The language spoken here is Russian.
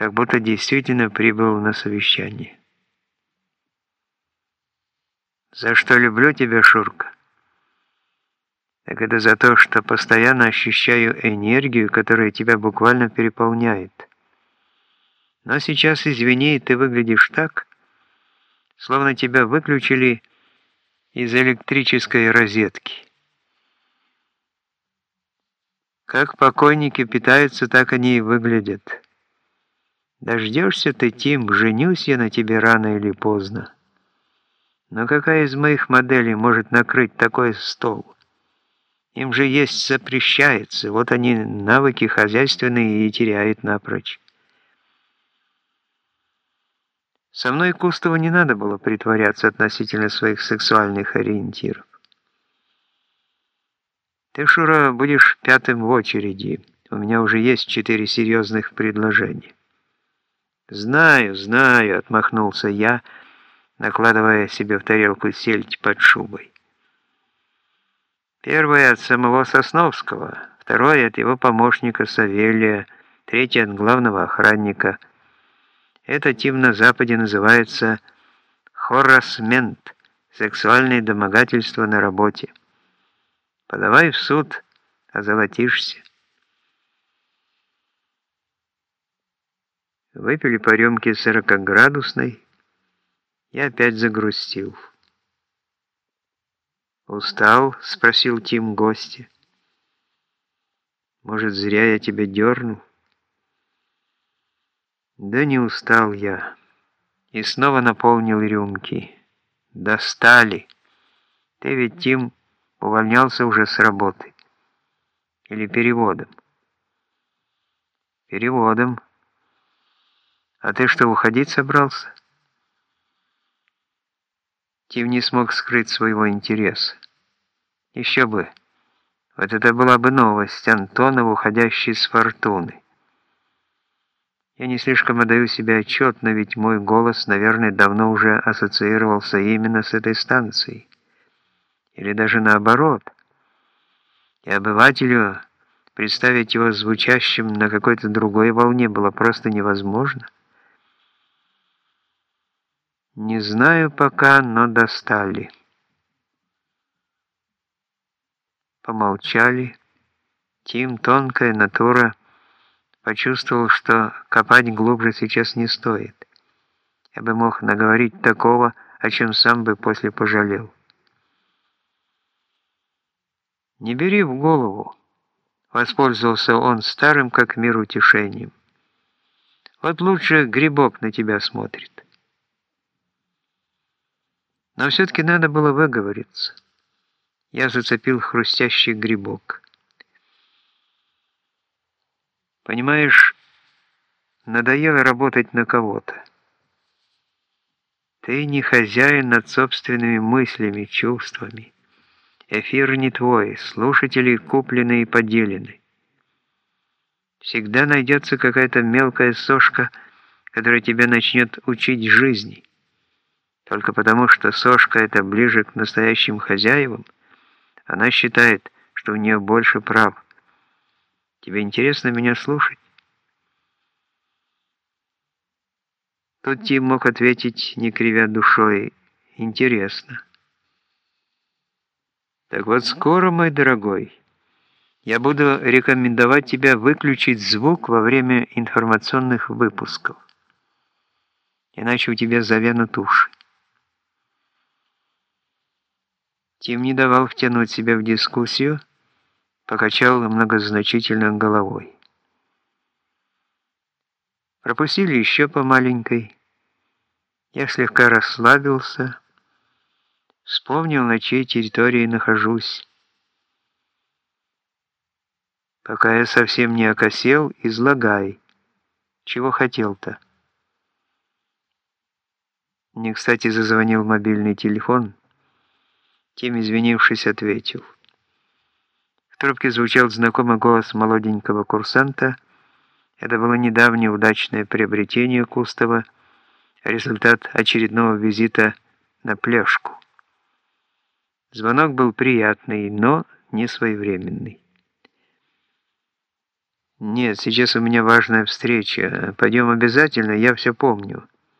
как будто действительно прибыл на совещание. «За что люблю тебя, Шурка?» так это за то, что постоянно ощущаю энергию, которая тебя буквально переполняет. Но сейчас, извини, ты выглядишь так, словно тебя выключили из электрической розетки. Как покойники питаются, так они и выглядят. Дождешься ты, Тим, женюсь я на тебе рано или поздно. Но какая из моих моделей может накрыть такой стол? Им же есть запрещается, вот они навыки хозяйственные и теряют напрочь. Со мной Кустову не надо было притворяться относительно своих сексуальных ориентиров. Ты, Шура, будешь пятым в очереди. У меня уже есть четыре серьезных предложения. Знаю, знаю, отмахнулся я, накладывая себе в тарелку сельдь под шубой. Первое от самого Сосновского, второе от его помощника Савелия, третье от главного охранника – это тим на Западе называется хорасмент, сексуальное домогательство на работе. Подавай в суд, озолотишься. Выпили по рюмке сорокоградусной, я опять загрустил. «Устал?» — спросил Тим гостя. «Может, зря я тебя дернул?» Да не устал я. И снова наполнил рюмки. Достали. Ты ведь, Тим, увольнялся уже с работы. Или переводом? Переводом. А ты что, уходить собрался? Тим не смог скрыть своего интереса. Еще бы. Вот это была бы новость Антонов, уходящий с фортуны. Я не слишком отдаю себе отчет, но ведь мой голос, наверное, давно уже ассоциировался именно с этой станцией. Или даже наоборот. И обывателю представить его звучащим на какой-то другой волне было просто невозможно. Не знаю пока, но достали. Помолчали. Тим, тонкая натура, почувствовал, что копать глубже сейчас не стоит. Я бы мог наговорить такого, о чем сам бы после пожалел. «Не бери в голову», — воспользовался он старым как мир утешением. «Вот лучше грибок на тебя смотрит». Но все-таки надо было выговориться. Я зацепил хрустящий грибок. Понимаешь, надоело работать на кого-то. Ты не хозяин над собственными мыслями, чувствами. Эфир не твой, слушатели куплены и поделены. Всегда найдется какая-то мелкая сошка, которая тебя начнет учить жизни. Только потому, что сошка это ближе к настоящим хозяевам, она считает, что у нее больше прав. Тебе интересно меня слушать?» Тут Тим мог ответить, не кривя душой, «Интересно». «Так вот скоро, мой дорогой, я буду рекомендовать тебя выключить звук во время информационных выпусков, иначе у тебя завянут уши». Тим не давал втянуть себя в дискуссию, покачал многозначительно головой. Пропустили еще по маленькой. Я слегка расслабился, вспомнил, на чьей территории нахожусь. Пока я совсем не окосел, излагай. Чего хотел-то? Мне, кстати, зазвонил мобильный телефон. Тем, извинившись, ответил трубке звучал знакомый голос молоденького курсанта. Это было недавнее удачное приобретение Кустова, результат очередного визита на пляжку. Звонок был приятный, но не своевременный. «Нет, сейчас у меня важная встреча. Пойдем обязательно, я все помню».